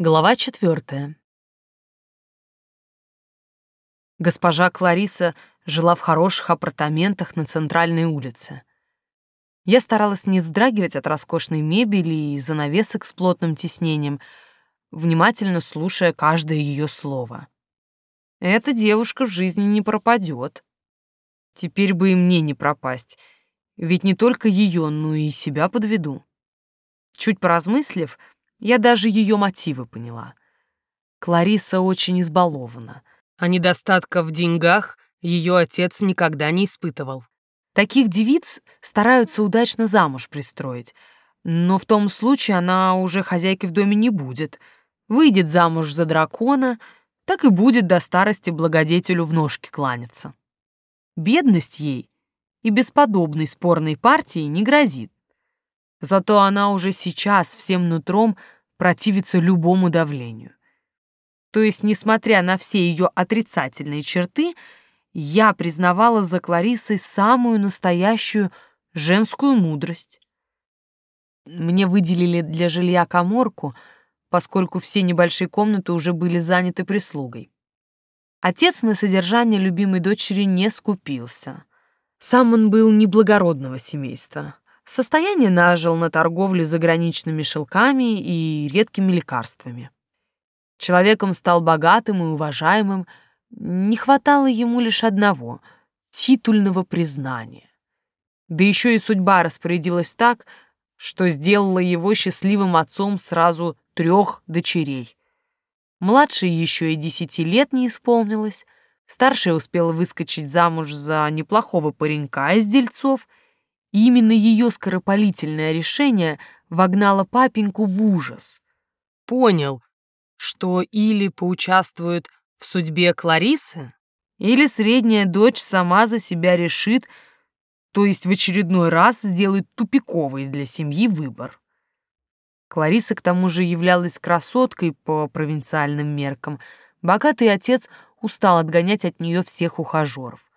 Глава четвертая. Госпожа Клариса жила в хороших апартаментах на центральной улице. Я старалась не вздрагивать от роскошной мебели и занавесок с плотным тиснением, внимательно слушая каждое ее слово. Эта девушка в жизни не пропадет. Теперь бы и мне не пропасть, ведь не только ее, но и себя подведу. Чуть поразмыслив, я даже ее мотивы поняла. Клариса очень избалована, а недостатка в деньгах ее отец никогда не испытывал. Таких девиц стараются удачно замуж пристроить, но в том случае она уже хозяйкой в доме не будет. Выйдет замуж за дракона, так и будет до старости благодетелю в ножки кланяться. Бедность ей и бесподобной спорной партии не грозит. Зато она уже сейчас всем нутром противится любому давлению. То есть, несмотря на все ее отрицательные черты, я признавала за Кларисой самую настоящую женскую мудрость. Мне выделили для жилья коморку, поскольку все небольшие комнаты уже были заняты прислугой. Отец на содержание любимой дочери не скупился. Сам он был неблагородного семейства. Состояние нажил на торговле заграничными шелками и редкими лекарствами. Человеком стал богатым и уважаемым, не хватало ему лишь одного — титульного признания. Да еще и судьба распорядилась так, что сделала его счастливым отцом сразу трех дочерей. Младшей еще и десяти лет не исполнилось, старшая успела выскочить замуж за неплохого паренька из дельцов — именно ее скоропалительное решение вогнало папеньку в ужас. Понял, что или поучаствует в судьбе Кларисы, или средняя дочь сама за себя решит, то есть в очередной раз сделает тупиковый для семьи выбор. Клариса к тому же являлась красоткой по провинциальным меркам. Богатый отец устал отгонять от нее всех ухажеров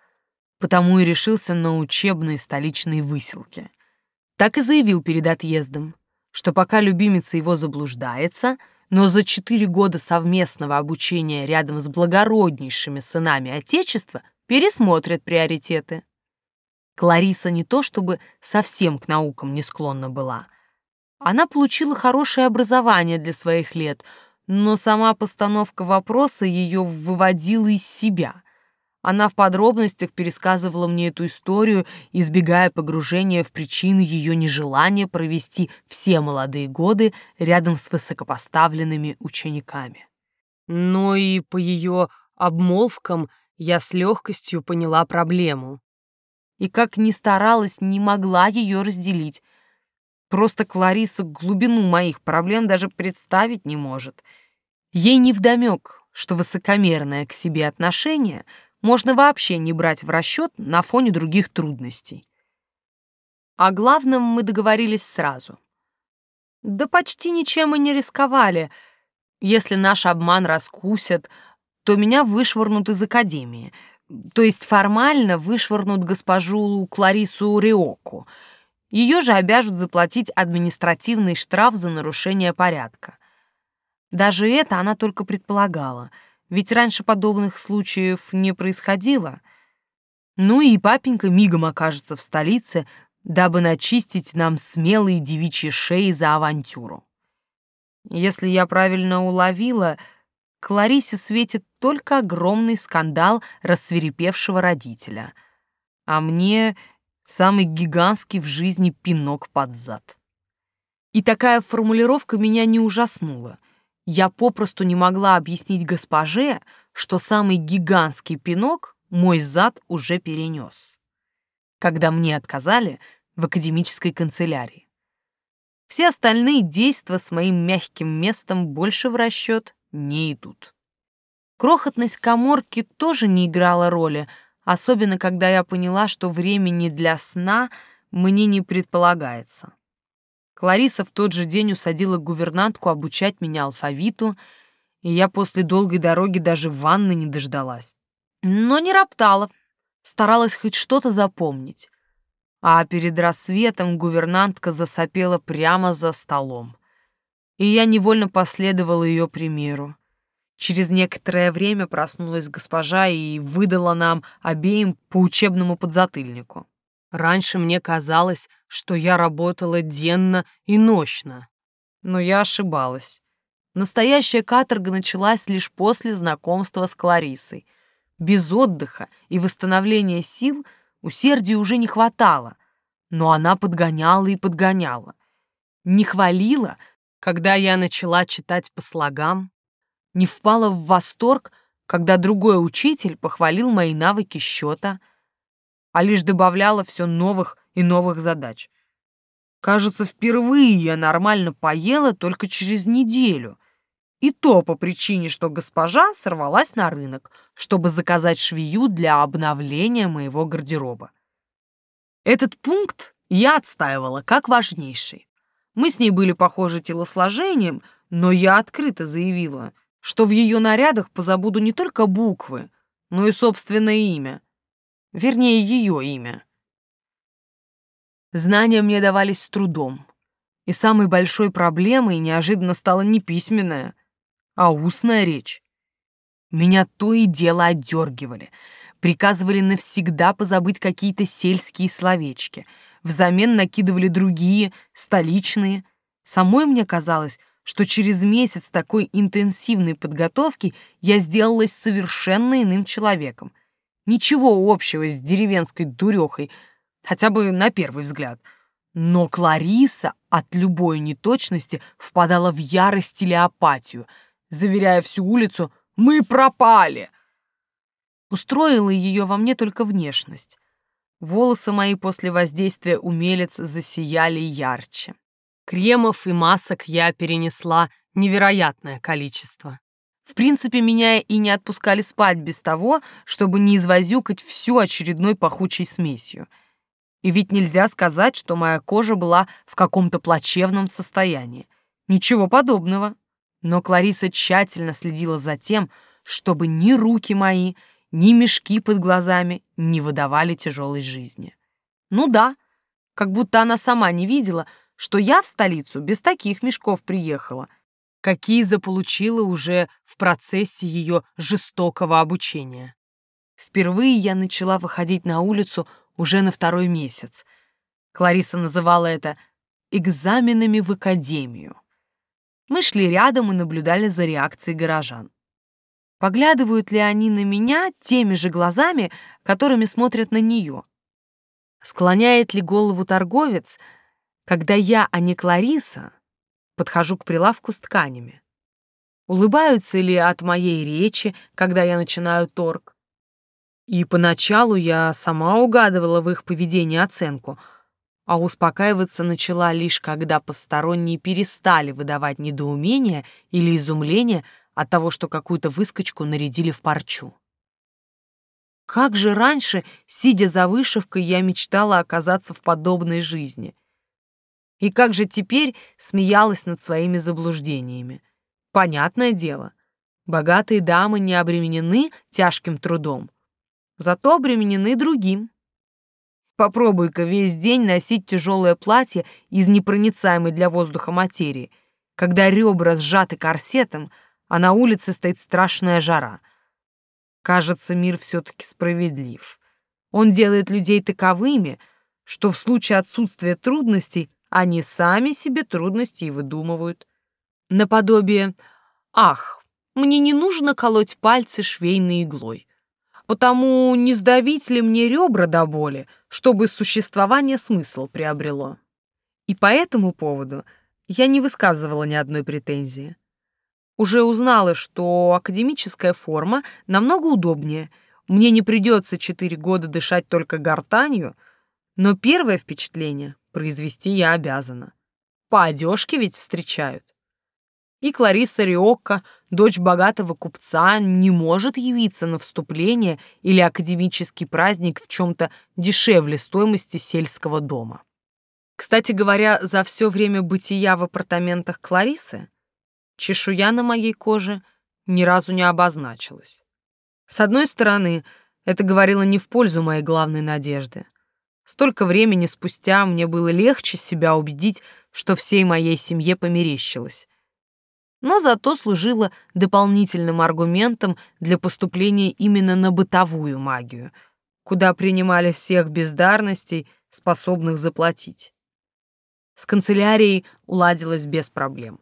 потому и решился на учебные столичные выселки. Так и заявил перед отъездом, что пока любимица его заблуждается, но за четыре года совместного обучения рядом с благороднейшими сынами Отечества пересмотрят приоритеты. Клариса не то чтобы совсем к наукам не склонна была. Она получила хорошее образование для своих лет, но сама постановка вопроса ее выводила из себя — она в подробностях пересказывала мне эту историю, избегая погружения в причины ее нежелания провести все молодые годы рядом с высокопоставленными учениками. Но и по ее обмолвкам я с легкостью поняла проблему. И как ни старалась, не могла ее разделить. Просто Клариса глубину моих проблем даже представить не может. Ей невдомек, что высокомерное к себе отношение — можно вообще не брать в расчет на фоне других трудностей. О главном мы договорились сразу. Да почти ничем и не рисковали. Если наш обман раскусят, то меня вышвырнут из академии. То есть формально вышвырнут госпожу Кларису Риоку. Ее же обяжут заплатить административный штраф за нарушение порядка. Даже это она только предполагала — ведь раньше подобных случаев не происходило. Ну и папенька мигом окажется в столице, дабы начистить нам смелые девичьи шеи за авантюру. Если я правильно уловила, Кларисе светит только огромный скандал рассверепевшего родителя, а мне самый гигантский в жизни пинок под зад. И такая формулировка меня не ужаснула — я попросту не могла объяснить госпоже, что самый гигантский пинок мой зад уже перенес, когда мне отказали в академической канцелярии. Все остальные действия с моим мягким местом больше в расчет не идут. Крохотность коморки тоже не играла роли, особенно когда я поняла, что времени для сна мне не предполагается. Клариса в тот же день усадила гувернантку обучать меня алфавиту, и я после долгой дороги даже ванны не дождалась. Но не роптала, старалась хоть что-то запомнить. А перед рассветом гувернантка засопела прямо за столом. и я невольно последовала ее примеру. Через некоторое время проснулась госпожа и выдала нам обеим по учебному подзатыльнику. Раньше мне казалось, что я работала денно и нощно. Но я ошибалась. Настоящая каторга началась лишь после знакомства с Кларисой. Без отдыха и восстановления сил усердия уже не хватало, но она подгоняла и подгоняла. Не хвалила, когда я начала читать по слогам, не впала в восторг, когда другой учитель похвалил мои навыки счета, а лишь добавляла все новых и новых задач. Кажется, впервые я нормально поела только через неделю, и то по причине, что госпожа сорвалась на рынок, чтобы заказать швею для обновления моего гардероба. Этот пункт я отстаивала как важнейший. Мы с ней были похожи телосложением, но я открыто заявила, что в ее нарядах позабуду не только буквы, но и собственное имя. Вернее, ее имя. Знания мне давались с трудом. И самой большой проблемой неожиданно стала не письменная, а устная речь. Меня то и дело отдергивали, приказывали навсегда позабыть какие-то сельские словечки, взамен накидывали другие, столичные. Самой мне казалось, что через месяц такой интенсивной подготовки я сделалась совершенно иным человеком. Ничего общего с деревенской дурехой, хотя бы на первый взгляд. Но Клариса от любой неточности впадала в ярость или апатию — заверяя всю улицу «Мы пропали!». Устроила ее во мне только внешность. Волосы мои после воздействия умелец засияли ярче. Кремов и масок я перенесла невероятное количество. В принципе, меня и не отпускали спать без того, чтобы не извозюкать всю очередной пахучей смесью. И ведь нельзя сказать, что моя кожа была в каком-то плачевном состоянии. Ничего подобного. Но Клариса тщательно следила за тем, чтобы ни руки мои, ни мешки под глазами не выдавали тяжелой жизни. Ну да, как будто она сама не видела, что я в столицу без таких мешков приехала, какие заполучила уже в процессе ее жестокого обучения. Впервые я начала выходить на улицу уже на второй месяц. Клариса называла это «экзаменами в академию». Мы шли рядом и наблюдали за реакцией горожан. Поглядывают ли они на меня теми же глазами, которыми смотрят на нее? Склоняет ли голову торговец, когда я, а не Клариса, подхожу к прилавку с тканями? Улыбаются ли от моей речи, когда я начинаю торг? И поначалу я сама угадывала в их поведении оценку — а успокаиваться начала лишь когда посторонние перестали выдавать недоумение или изумление от того, что какую-то выскочку нарядили в парчу. Как же раньше, сидя за вышивкой, я мечтала оказаться в подобной жизни. И как же теперь смеялась над своими заблуждениями. Понятное дело, богатые дамы не обременены тяжким трудом, зато обременены другим. Попробуй-ка весь день носить тяжелое платье из непроницаемой для воздуха материи, когда ребра сжаты корсетом, а на улице стоит страшная жара. Кажется, мир все-таки справедлив. Он делает людей таковыми, что в случае отсутствия трудностей они сами себе трудности и выдумывают. Наподобие «Ах, мне не нужно колоть пальцы швейной иглой потому не сдавить ли мне ребра до боли, чтобы существование смысл приобрело. И по этому поводу я не высказывала ни одной претензии. Уже узнала, что академическая форма намного удобнее. Мне не придется четыре года дышать только гортанью, но первое впечатление произвести я обязана. По одежке ведь встречают. И Клариса Риокко, дочь богатого купца, не может явиться на вступление или академический праздник в чем-то дешевле стоимости сельского дома. Кстати говоря, за все время бытия в апартаментах Кларисы чешуя на моей коже ни разу не обозначилась. С одной стороны, это говорило не в пользу моей главной надежды. Столько времени спустя мне было легче себя убедить, что всей моей семье померещилось. но зато служила дополнительным аргументом для поступления именно на бытовую магию, куда принимали всех бездарностей, способных заплатить. С канцелярией уладилось без проблем.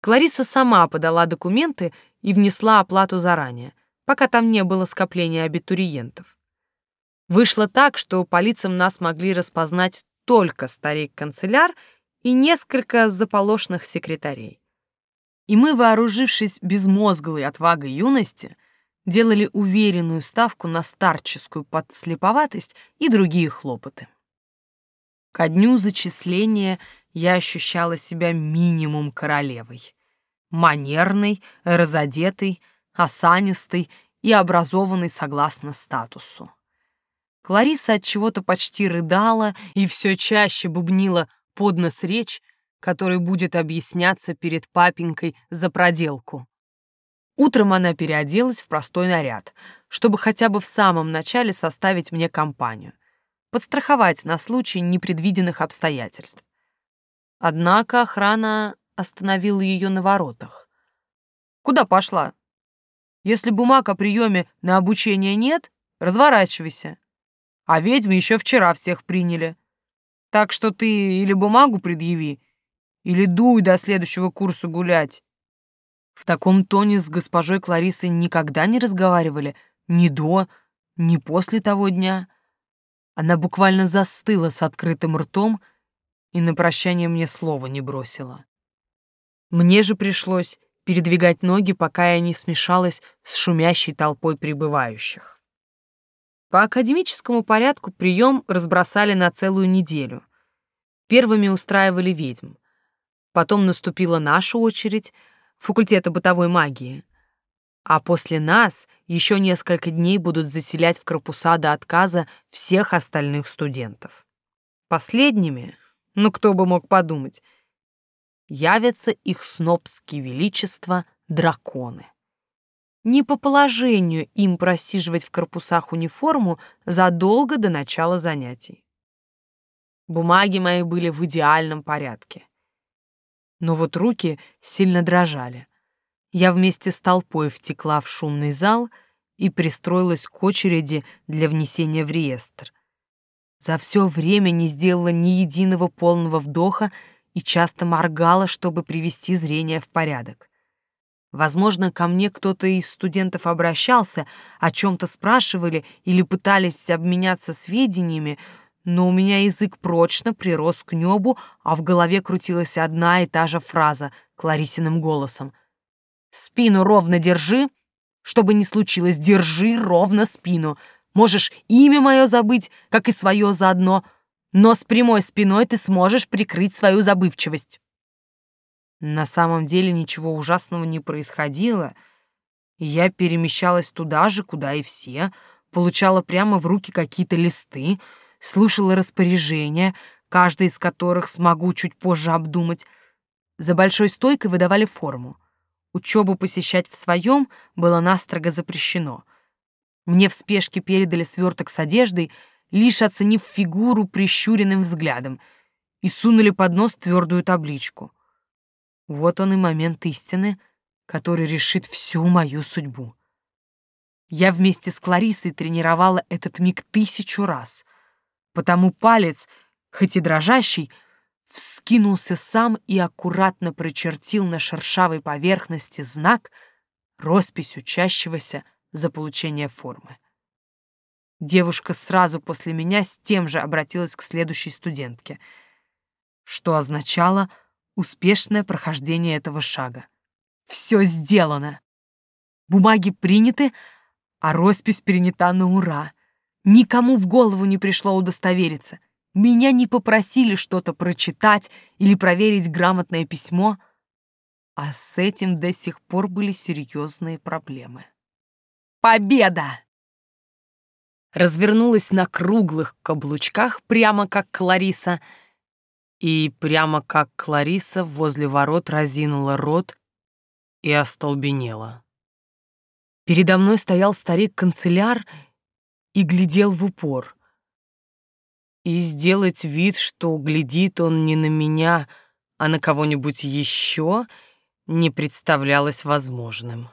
Клариса сама подала документы и внесла оплату заранее, пока там не было скопления абитуриентов. Вышло так, что по лицам нас могли распознать только старик-канцеляр и несколько заполошных секретарей. И мы, вооружившись безмозглой отвагой юности, делали уверенную ставку на старческую подслеповатость и другие хлопоты. Ко дню зачисления я ощущала себя минимум королевой. Манерной, разодетой, осанистой и образованной согласно статусу. Клариса от чего-то почти рыдала и все чаще бубнила под нос речь, которой будет объясняться перед папенькой за проделку. Утром она переоделась в простой наряд, чтобы хотя бы в самом начале составить мне компанию, подстраховать на случай непредвиденных обстоятельств. Однако охрана остановила ее на воротах. «Куда пошла? Если бумаг о приеме на обучение нет, разворачивайся а ведьмы еще вчера всех приняли. Так что ты или бумагу предъяви, или дуй до следующего курса гулять. В таком тоне с госпожой Кларисой никогда не разговаривали ни до, ни после того дня. Она буквально застыла с открытым ртом и на прощание мне слова не бросила. Мне же пришлось передвигать ноги, пока я не смешалась с шумящей толпой прибывающих. По академическому порядку прием разбросали на целую неделю. Первыми устраивали ведьм. Потом наступила наша очередь, факультета бытовой магии. А после нас еще несколько дней будут заселять в корпуса до отказа всех остальных студентов. Последними, ну кто бы мог подумать, явятся их снобские величества драконы. Не по положению им просиживать в корпусах униформу задолго до начала занятий. Бумаги мои были в идеальном порядке. Но вот руки сильно дрожали. Я вместе с толпой втекла в шумный зал и пристроилась к очереди для внесения в реестр. За все время не сделала ни единого полного вдоха и часто моргала, чтобы привести зрение в порядок. Возможно, ко мне кто-то из студентов обращался, о чем-то спрашивали или пытались обменяться сведениями, но у меня язык прочно прирос к небу, а в голове крутилась одна и та же фраза Кларисиным голосом. «Спину ровно держи, чтобы не случилось, держи ровно спину. Можешь имя мое забыть, как и свое заодно, но с прямой спиной ты сможешь прикрыть свою забывчивость». На самом деле ничего ужасного не происходило, я перемещалась туда же, куда и все, получала прямо в руки какие-то листы, слушала распоряжения, каждый из которых смогу чуть позже обдумать. За большой стойкой выдавали форму. Учебу посещать в своем было настрого запрещено. Мне в спешке передали сверток с одеждой, лишь оценив фигуру прищуренным взглядом, и сунули под нос твердую табличку. Вот он и момент истины, который решит всю мою судьбу. Я вместе с Кларисой тренировала этот миг тысячу раз, потому палец, хоть и дрожащий, вскинулся сам и аккуратно прочертил на шершавой поверхности знак, роспись учащегося за получение формы. Девушка сразу после меня с тем же обратилась к следующей студентке, что означало — успешное прохождение этого шага. Все сделано. Бумаги приняты, а роспись перенята на ура. Никому в голову не пришло удостовериться. Меня не попросили что-то прочитать или проверить грамотное письмо, а с этим до сих пор были серьезные проблемы. Победа! Развернулась на круглых каблучках, прямо как Клариса — и прямо как Клариса возле ворот разинула рот и остолбенела. Передо мной стоял старик-канцеляр и глядел в упор. И сделать вид, что глядит он не на меня, а на кого-нибудь еще, не представлялось возможным.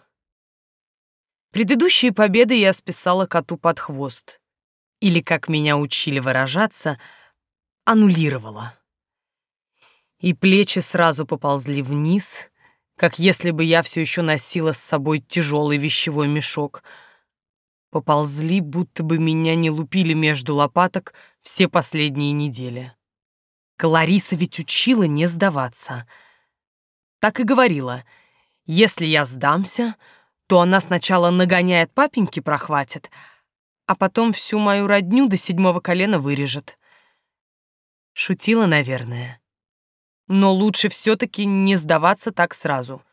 Предыдущие победы я списала коту под хвост. Или, как меня учили выражаться, аннулировала. И плечи сразу поползли вниз, как если бы я все еще носила с собой тяжелый вещевой мешок. Поползли, будто бы меня не лупили между лопаток все последние недели. Клариса ведь учила не сдаваться. Так и говорила, если я сдамся, то она сначала нагоняет папеньки прохватит, а потом всю мою родню до седьмого колена вырежет. Шутила, наверное. Но лучше все-таки не сдаваться так сразу.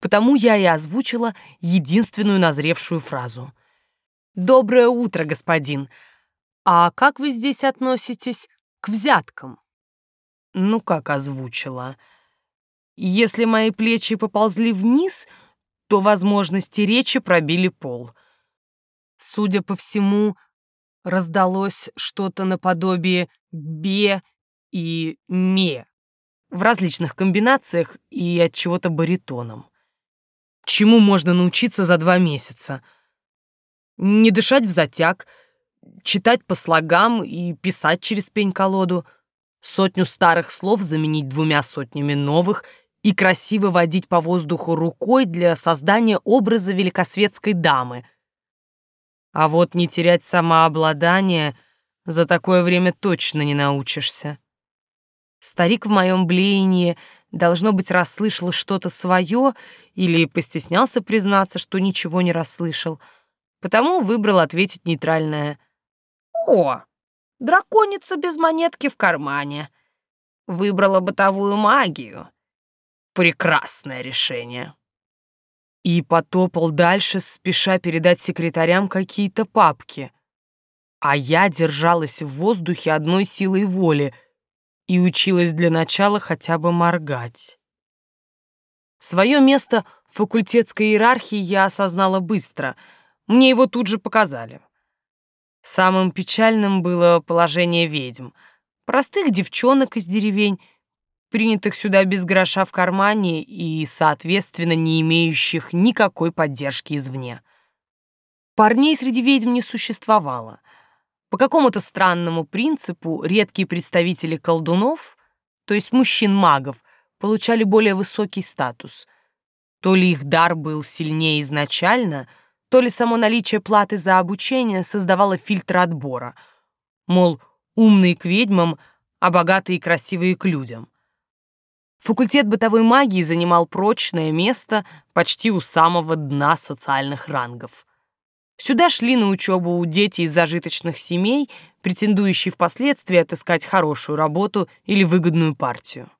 Потому я и озвучила единственную назревшую фразу. «Доброе утро, господин. А как вы здесь относитесь к взяткам?» Ну, как озвучила. Если мои плечи поползли вниз, то возможности речи пробили пол. Судя по всему, раздалось что-то наподобие «бе» и «ме» в различных комбинациях и от чего-то баритоном. Чему можно научиться за два месяца? Не дышать в затяг, читать по слогам и писать через пень-колоду, сотню старых слов заменить двумя сотнями новых — и красиво водить по воздуху рукой для создания образа великосветской дамы. А вот не терять самообладание за такое время точно не научишься. Старик в моем блеянии, должно быть, расслышал что-то свое или постеснялся признаться, что ничего не расслышал, потому выбрал ответить нейтральное «О, драконица без монетки в кармане. Выбрала бытовую магию прекрасное решение. И потопал дальше, спеша передать секретарям какие-то папки. А я держалась в воздухе одной силой воли и училась для начала хотя бы моргать. Свое место в факультетской иерархии я осознала быстро. Мне его тут же показали. Самым печальным было положение ведьм. Простых девчонок из деревень, принятых сюда без гроша в кармане и, соответственно, не имеющих никакой поддержки извне. Парней среди ведьм не существовало. По какому-то странному принципу редкие представители колдунов, то есть мужчин-магов, получали более высокий статус. То ли их дар был сильнее изначально, то ли само наличие платы за обучение создавало фильтр отбора. Мол, умные к ведьмам, а богатые и красивые к людям. Факультет бытовой магии занимал прочное место почти у самого дна социальных рангов. Сюда шли на учебу дети из зажиточных семей, претендующие впоследствии отыскать хорошую работу или выгодную партию.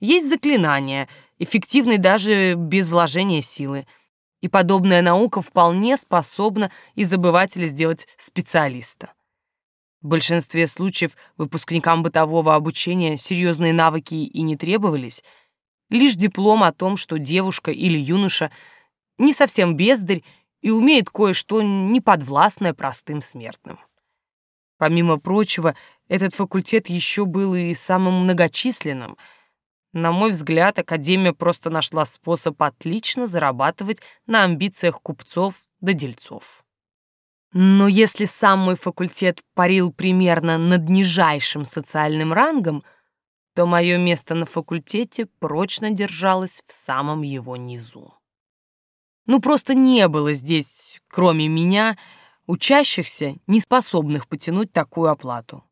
Есть заклинания, эффективные даже без вложения силы, и подобная наука вполне способна из обывателя сделать специалиста. В большинстве случаев выпускникам бытового обучения серьезные навыки и не требовались, лишь диплом о том, что девушка или юноша не совсем бездарь и умеет кое-что неподвластное простым смертным. Помимо прочего, этот факультет еще был и самым многочисленным. На мой взгляд, Академия просто нашла способ отлично зарабатывать на амбициях купцов да дельцов. Но если сам мой факультет парил примерно над нижайшим социальным рангом, то мое место на факультете прочно держалось в самом его низу. Ну, просто не было здесь, кроме меня, учащихся, не способных потянуть такую оплату.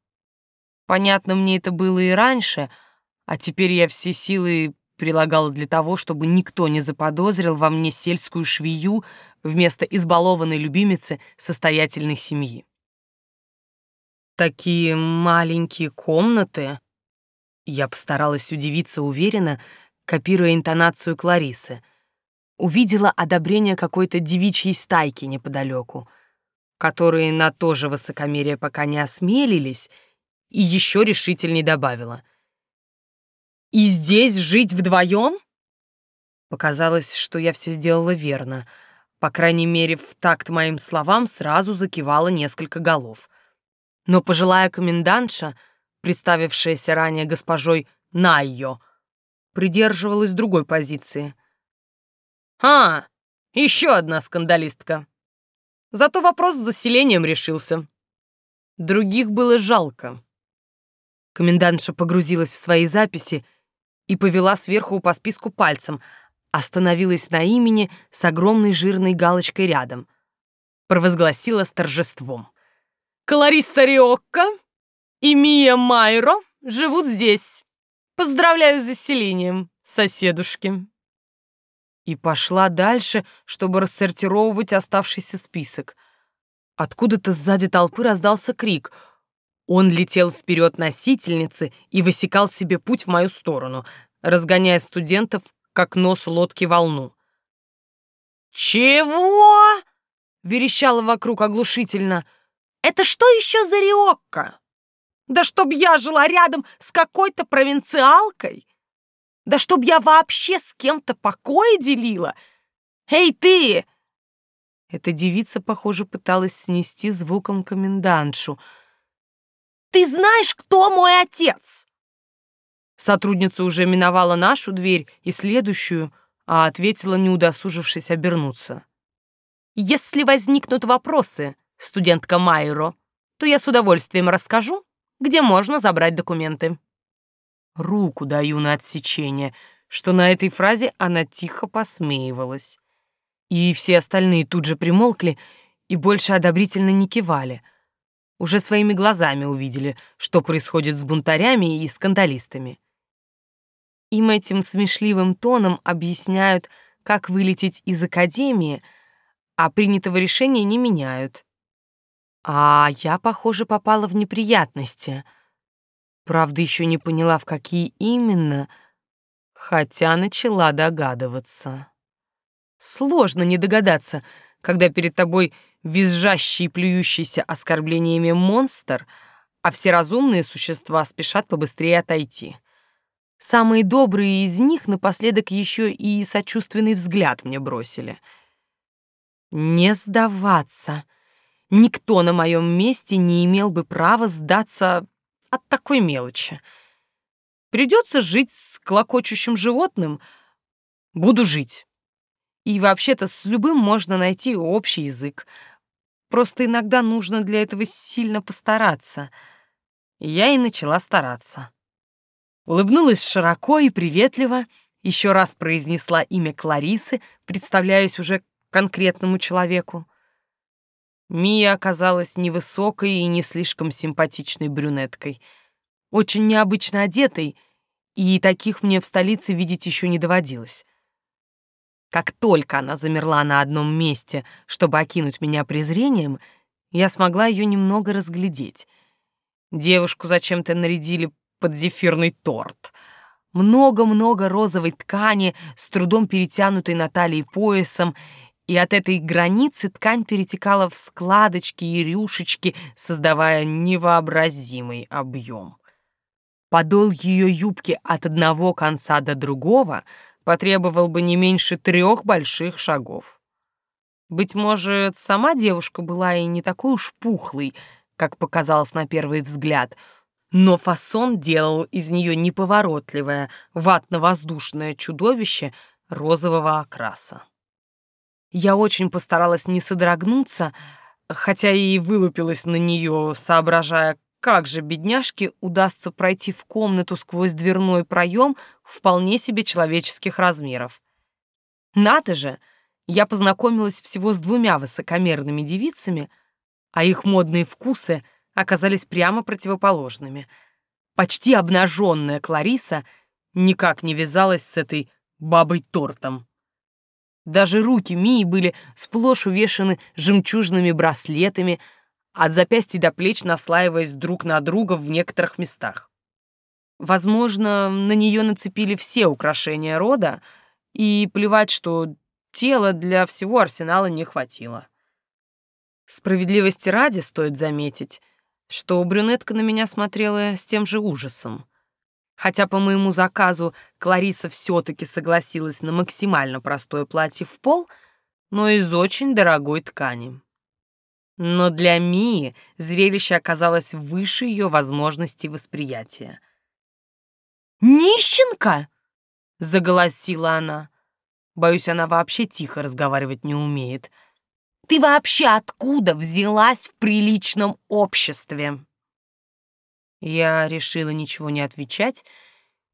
Понятно, мне это было и раньше, а теперь я все силы прилагала для того, чтобы никто не заподозрил во мне сельскую швею, вместо избалованной любимицы состоятельной семьи. Такие маленькие комнаты. Я постаралась удивиться уверенно, копируя интонацию Кларисы. Увидела одобрение какой-то девичьей стайки неподалеку, которые на то же высокомерие пока не осмелились, и еще решительней добавила. «И здесь жить вдвоем?» Показалось, что я все сделала верно — по крайней мере, в такт моим словам сразу закивало несколько голов. Но пожилая комендантша, представившаяся ранее госпожой Найо, придерживалась другой позиции. «А, еще одна скандалистка. Зато вопрос с заселением решился. Других было жалко». Комендантша погрузилась в свои записи и повела сверху по списку пальцем, остановилась на имени с огромной жирной галочкой рядом. Провозгласила с торжеством. «Кларисса Риокко и Мия Майро живут здесь. Поздравляю с заселением, соседушки». И пошла дальше, чтобы рассортировывать оставшийся список. Откуда-то сзади толпы раздался крик. Он летел вперед носительницы и высекал себе путь в мою сторону, разгоняя студентов, как нос лодки волну. «Чего?» — верещала вокруг оглушительно. «Это что еще за риокко? Да чтоб я жила рядом с какой-то провинциалкой! Да чтоб я вообще с кем-то покои делила! Эй, ты!» Эта девица, похоже, пыталась снести звуком комендантшу. «Ты знаешь, кто мой отец?» Сотрудница уже миновала нашу дверь и следующую, а ответила, не удосужившись обернуться. «Если возникнут вопросы, студентка Майро, то я с удовольствием расскажу, где можно забрать документы». Руку даю на отсечение, что на этой фразе она тихо посмеивалась. И все остальные тут же примолкли и больше одобрительно не кивали. Уже своими глазами увидели, что происходит с бунтарями и скандалистами. Им этим смешливым тоном объясняют, как вылететь из академии, а принятого решения не меняют. А я, похоже, попала в неприятности — Правда, еще не поняла, в какие именно, хотя начала догадываться. Сложно не догадаться, когда перед тобой визжащий и плюющийся оскорблениями монстр, а все разумные существа спешат побыстрее отойти. Самые добрые из них напоследок еще и сочувственный взгляд мне бросили. Не сдаваться. Никто на моем месте не имел бы права сдаться от такой мелочи. Придется жить с клокочущим животным, буду жить. И вообще-то с любым можно найти общий язык. Просто иногда нужно для этого сильно постараться. Я и начала стараться. Улыбнулась широко и приветливо, еще раз произнесла имя Кларисы, представляясь уже конкретному человеку. Мия оказалась невысокой и не слишком симпатичной брюнеткой, очень необычно одетой, и таких мне в столице видеть еще не доводилось. Как только она замерла на одном месте, чтобы окинуть меня презрением, я смогла ее немного разглядеть. Девушку зачем-то нарядили под зефирный торт. Много-много розовой ткани, с трудом перетянутой на талии поясом — и от этой границы ткань перетекала в складочки и рюшечки, создавая невообразимый объем. Подол ее юбки от одного конца до другого потребовал бы не меньше трех больших шагов. Быть может, сама девушка была и не такой уж пухлой, как показалось на первый взгляд, но фасон делал из нее неповоротливое, ватно-воздушное чудовище розового окраса. Я очень постаралась не содрогнуться, хотя и вылупилась на нее, соображая, как же бедняжке удастся пройти в комнату сквозь дверной проем вполне себе человеческих размеров. Надо же, я познакомилась всего с двумя высокомерными девицами, а их модные вкусы оказались прямо противоположными. Почти обнаженная Клариса никак не вязалась с этой бабой-тортом. Даже руки Мии были сплошь увешаны жемчужными браслетами, от запястья до плеч наслаиваясь друг на друга в некоторых местах. Возможно, на нее нацепили все украшения рода, и плевать, что тела для всего арсенала не хватило. Справедливости ради стоит заметить, что брюнетка на меня смотрела с тем же ужасом хотя по моему заказу Клариса все-таки согласилась на максимально простое платье в пол, но из очень дорогой ткани. Но для Мии зрелище оказалось выше ее возможностей восприятия. «Нищенка!» заголосила она. Боюсь, она вообще тихо разговаривать не умеет. Ты вообще откуда взялась в приличном обществе? Я решила ничего не отвечать.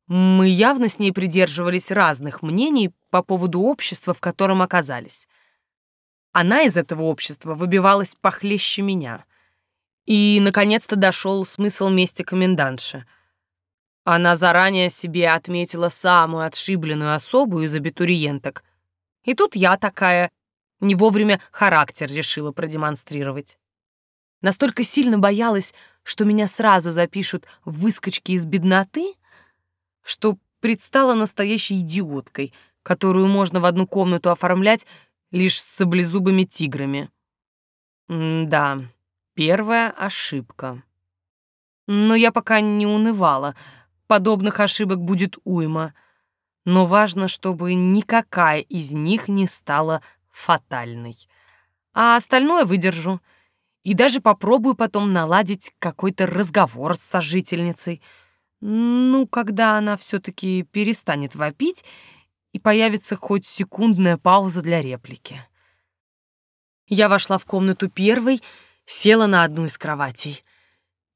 Мы явно с ней придерживались разных мнений по поводу общества, в котором оказались. Она из этого общества выбивалась похлеще меня. И, наконец-то, дошел смысл мести комендантши. Она заранее себе отметила самую отшибленную особу из абитуриенток. И тут я такая, не вовремя характер решила продемонстрировать. Настолько сильно боялась, что меня сразу запишут в выскочки из бедноты, что предстала настоящей идиоткой, которую можно в одну комнату оформлять лишь с саблезубыми тиграми. М да, первая ошибка. Но я пока не унывала. Подобных ошибок будет уйма. Но важно, чтобы никакая из них не стала фатальной. А остальное выдержу. И даже попробую потом наладить какой-то разговор с сожительницей. Ну, когда она все-таки перестанет вопить и появится хоть секундная пауза для реплики. Я вошла в комнату первой, села на одну из кроватей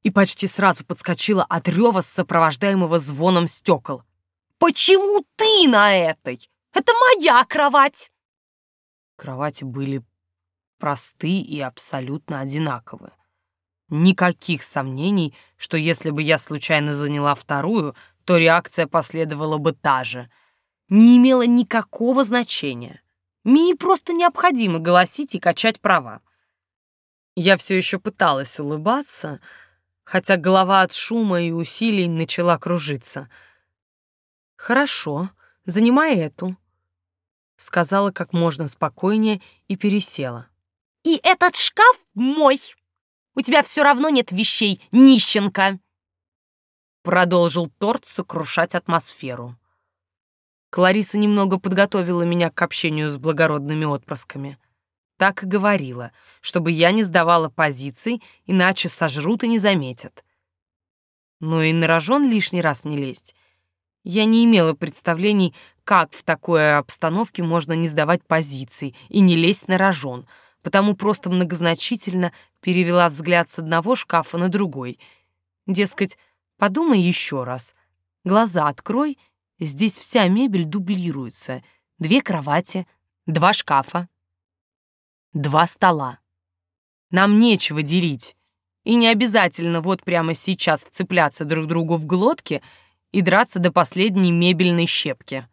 и почти сразу подскочила от рева, сопровождаемого звоном стекол. «Почему ты на этой? Это моя кровать!» Кровати были просты и абсолютно одинаковы. Никаких сомнений, что если бы я случайно заняла вторую, то реакция последовала бы та же — не имело никакого значения. Мии просто необходимо голосить и качать права. Я все еще пыталась улыбаться, хотя голова от шума и усилий начала кружиться. «Хорошо, занимай эту», — сказала как можно спокойнее и пересела. «И этот шкаф мой! У тебя все равно нет вещей, нищенка!» Продолжил торт сокрушать атмосферу. Клариса немного подготовила меня к общению с благородными отпрысками. Так и говорила, чтобы я не сдавала позиций, иначе сожрут и не заметят. Но и на рожон лишний раз не лезть. Я не имела представлений, как в такой обстановке можно не сдавать позиций и не лезть на рожон, потому просто многозначительно перевела взгляд с одного шкафа на другой. Дескать, подумай еще раз, глаза открой — Здесь вся мебель дублируется. Две кровати, два шкафа, два стола. Нам нечего делить. И не обязательно вот прямо сейчас вцепляться друг другу в глотки и драться до последней мебельной щепки.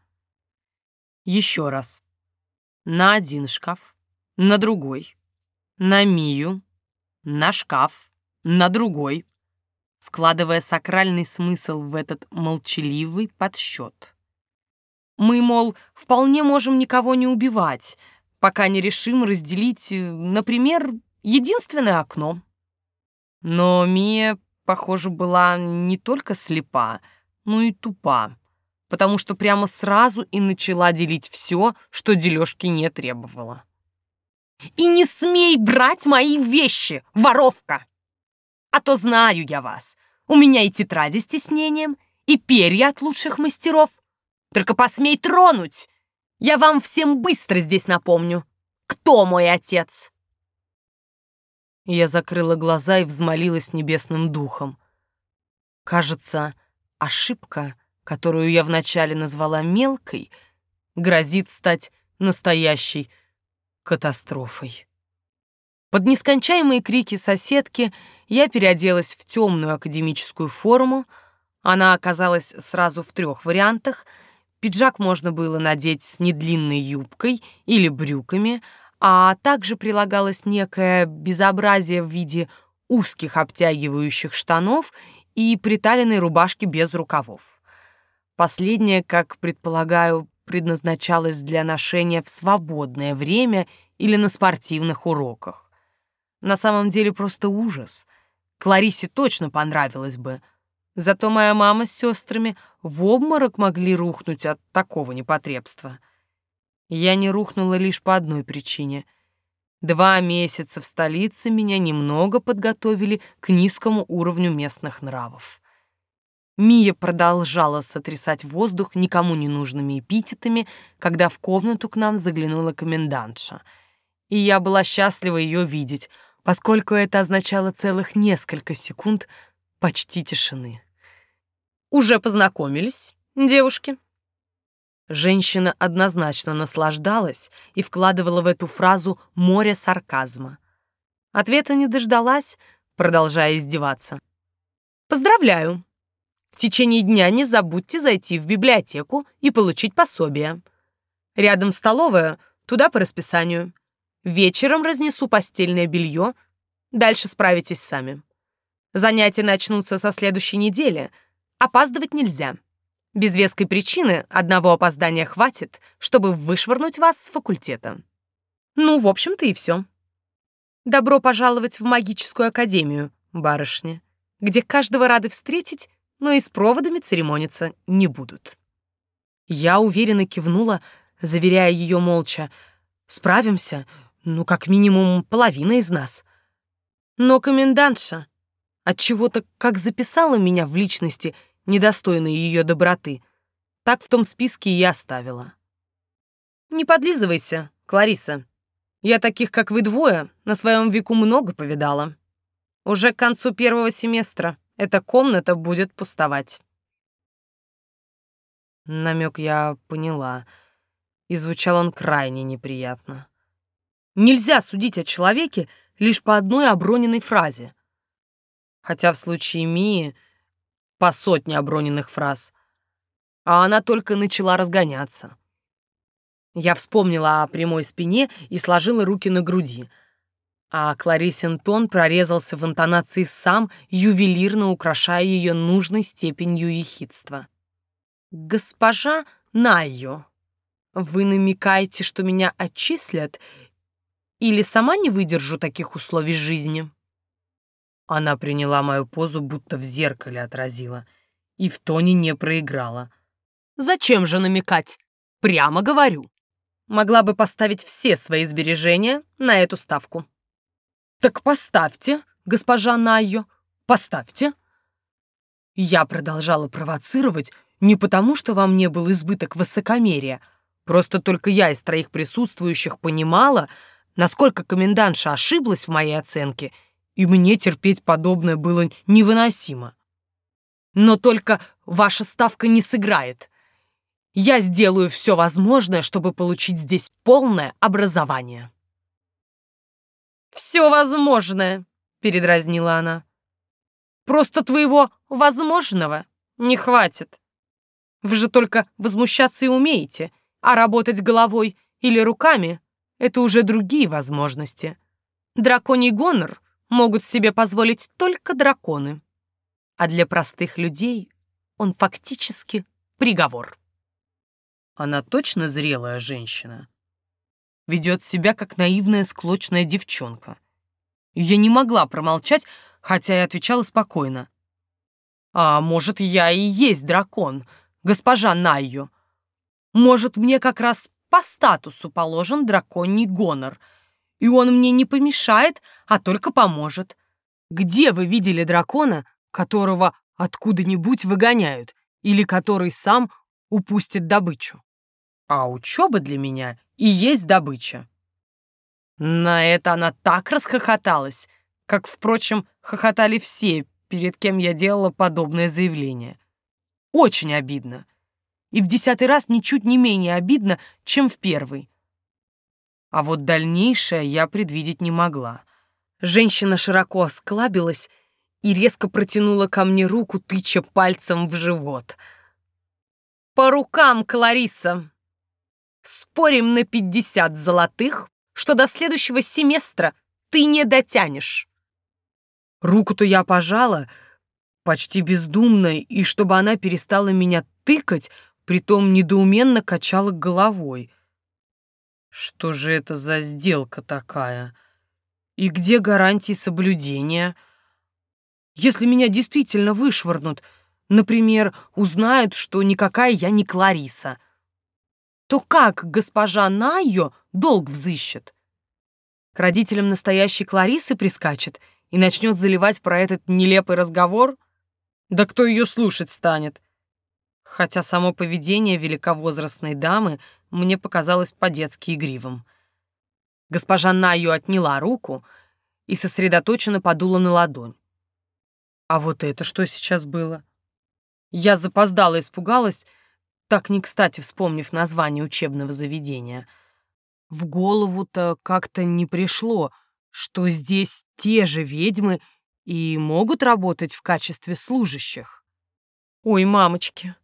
Еще раз. На один шкаф, на другой, на Мию, на шкаф, на другой, вкладывая сакральный смысл в этот молчаливый подсчет. Мы, мол, вполне можем никого не убивать, пока не решим разделить, например, единственное окно. Но Мия, похоже, была не только слепа, но и тупа, потому что прямо сразу и начала делить все, что дележки не требовало. «И не смей брать мои вещи, воровка!» А то знаю я вас. У меня и тетради с тиснением, и перья от лучших мастеров. Только посмей тронуть. Я вам всем быстро здесь напомню. Кто мой отец?» Я закрыла глаза и взмолилась небесным духом. Кажется, ошибка, которую я вначале назвала мелкой, грозит стать настоящей катастрофой. Под нескончаемые крики соседки я переоделась в темную академическую форму. Она оказалась сразу в трех вариантах. Пиджак можно было надеть с недлинной юбкой или брюками, а также прилагалось некое безобразие в виде узких обтягивающих штанов и приталенной рубашки без рукавов. Последнее, как предполагаю, предназначалось для ношения в свободное время или на спортивных уроках. На самом деле просто ужас. Кларисе точно понравилось бы. Зато моя мама с сестрами в обморок могли рухнуть от такого непотребства. Я не рухнула лишь по одной причине. Два месяца в столице меня немного подготовили к низкому уровню местных нравов. Мия продолжала сотрясать воздух никому не нужными эпитетами, когда в комнату к нам заглянула комендантша. И я была счастлива ее видеть, поскольку это означало целых несколько секунд почти тишины. «Уже познакомились, девушки?» Женщина однозначно наслаждалась и вкладывала в эту фразу море сарказма. Ответа не дождалась, продолжая издеваться. «Поздравляю! Течение дня не забудьте зайти в библиотеку и получить пособие. Рядом столовая, туда по расписанию. Вечером разнесу постельное белье, дальше справитесь сами. Занятия начнутся со следующей недели, опаздывать нельзя». Без веской причины одного опоздания хватит, чтобы вышвырнуть вас с факультета. Ну, в общем-то и все. Добро пожаловать в магическую академию, барышня, где каждого рады встретить, но и с проводами церемониться не будут. Я уверенно кивнула, заверяя ее молча. Справимся, ну, как минимум, половина из нас. Но комендантша отчего-то как записала меня в личности — недостойной ее доброты, так в том списке и оставила. Не подлизывайся, Клариса. Я таких, как вы двое, на своем веку много повидала. Уже к концу первого семестра эта комната будет пустовать. Намек я поняла, и звучал он крайне неприятно. Нельзя судить о человеке лишь по одной оброненной фразе. Хотя в случае Мии по сотне оброненных фраз. А она только начала разгоняться. Я вспомнила о прямой спине и сложила руки на груди. А Кларисин тон прорезался в интонации сам, ювелирно украшая ее нужной степенью ехидства. «Госпожа Найо, вы намекаете, что меня отчислят или сама не выдержу таких условий жизни?» Она приняла мою позу, будто в зеркале отразила, и в тоне не проиграла. «Зачем же намекать? Прямо говорю. Могла бы поставить все свои сбережения на эту ставку». «Так поставьте, госпожа Найо, поставьте». Я продолжала провоцировать не потому, что во мне был избыток высокомерия, просто только я из троих присутствующих понимала, насколько комендантша ошиблась в моей оценке — и мне терпеть подобное было невыносимо. Но только ваша ставка не сыграет. Я сделаю все возможное, чтобы получить здесь полное образование. «Все возможное», — передразнила она. «Просто твоего возможного не хватит. Вы же только возмущаться и умеете, а работать головой или руками — это уже другие возможности. Драконий гонор — могут себе позволить только драконы. А для простых людей он фактически приговор. Она точно зрелая женщина. Ведет себя как наивная склочная девчонка. Я не могла промолчать, хотя и отвечала спокойно. А может, я и есть дракон, госпожа Найо. Может, мне как раз по статусу положен драконий гонор — и он мне не помешает, а только поможет. Где вы видели дракона, которого откуда-нибудь выгоняют, или который сам упустит добычу? А учеба для меня и есть добыча. На это она так расхохоталась, как, впрочем, хохотали все, перед кем я делала подобное заявление. Очень обидно. И в десятый раз ничуть не менее обидно, чем в первый. А вот дальнейшее я предвидеть не могла. Женщина широко осклабилась и резко протянула ко мне руку, тыча пальцем в живот. «По рукам, Клариса! Спорим на пятьдесят золотых, что до следующего семестра ты не дотянешь!» Руку-то я пожала, почти бездумно, и чтобы она перестала меня тыкать, притом недоуменно качала головой — что же это за сделка такая? И где гарантии соблюдения? Если меня действительно вышвырнут, например, узнают, что никакая я не Клариса, то как госпожа Найо долг взыщет? К родителям настоящей Кларисы прискачет и начнет заливать про этот нелепый разговор? Да кто ее слушать станет? Хотя само поведение великовозрастной дамы мне показалось по-детски игривым. Госпожа Найо отняла руку и сосредоточенно подула на ладонь. А вот это что сейчас было? Я запоздала испугалась, так не кстати вспомнив название учебного заведения. В голову-то как-то не пришло, что здесь те же ведьмы и могут работать в качестве служащих. Ой, мамочки,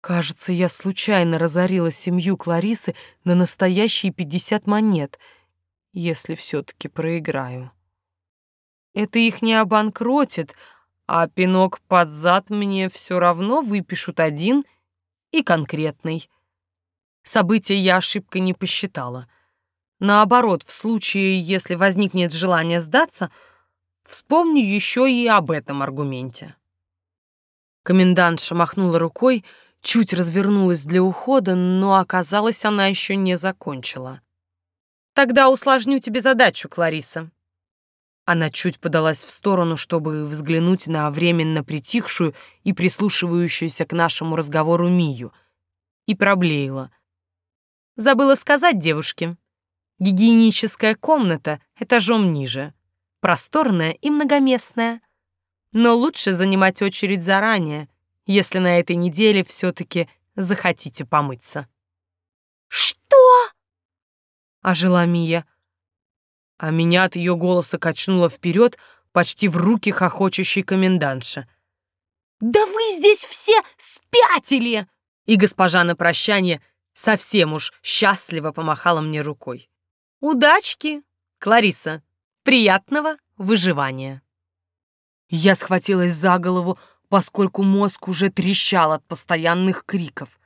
кажется, я случайно разорила семью Кларисы на настоящие пятьдесят монет, если все-таки проиграю. Это их не обанкротит, а пинок под зад мне все равно выпишут один и конкретный. События я ошибкой не посчитала. Наоборот, в случае, если возникнет желание сдаться, вспомню еще и об этом аргументе. Комендантша махнула рукой, чуть развернулась для ухода, но оказалось, она еще не закончила. «Тогда усложню тебе задачу, Клариса». Она чуть подалась в сторону, чтобы взглянуть на временно притихшую и прислушивающуюся к нашему разговору Мию, и проблеяла. «Забыла сказать девушке. Гигиеническая комната этажом ниже, просторная и многоместная. Но лучше занимать очередь заранее, если на этой неделе все-таки захотите помыться. «Что?» — ожила Мия. А меня от ее голоса качнуло вперед, почти в руки хохочущей комендантша. «Да вы здесь все спятили!» И госпожа на прощание совсем уж счастливо помахала мне рукой. Удачки, Клариса. Приятного выживания. Я схватилась за голову, поскольку мозг уже трещал от постоянных криков.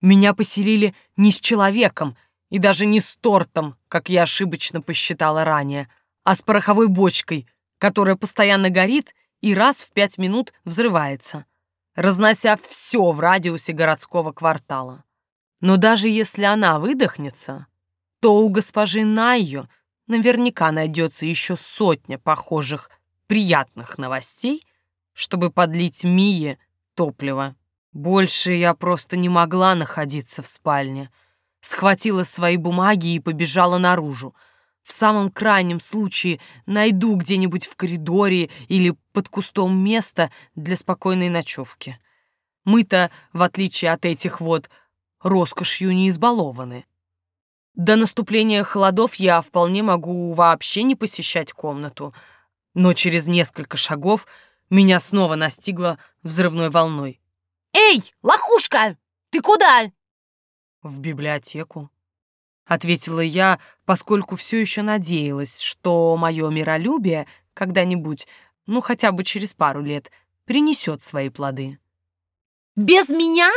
Меня поселили не с человеком и даже не с тортом, как я ошибочно посчитала ранее, а с пороховой бочкой, которая постоянно горит и раз в пять минут взрывается, разнося все в радиусе городского квартала. Но даже если она выдохнется, то у госпожи Найо наверняка найдется еще сотня похожих приятных новостей, чтобы подлить Мие топливо. Больше я просто не могла находиться в спальне. Схватила свои бумаги и побежала наружу. В самом крайнем случае найду где-нибудь в коридоре или под кустом место для спокойной ночевки. Мы-то, в отличие от этих вот, роскошью не избалованы. До наступления холодов я вполне могу вообще не посещать комнату, но через несколько шагов меня снова настигло взрывной волной. «Эй, лохушка, ты куда?» «В библиотеку», — ответила я, поскольку все еще надеялась, что мое миролюбие когда-нибудь, ну хотя бы через пару лет, принесет свои плоды. «Без меня?»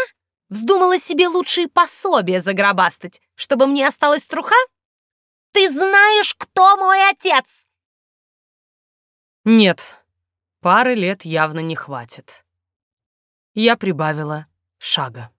Вздумала себе лучшие пособия загробастать, чтобы мне осталась труха? Ты знаешь, кто мой отец? Нет, пары лет явно не хватит. Я прибавила шага.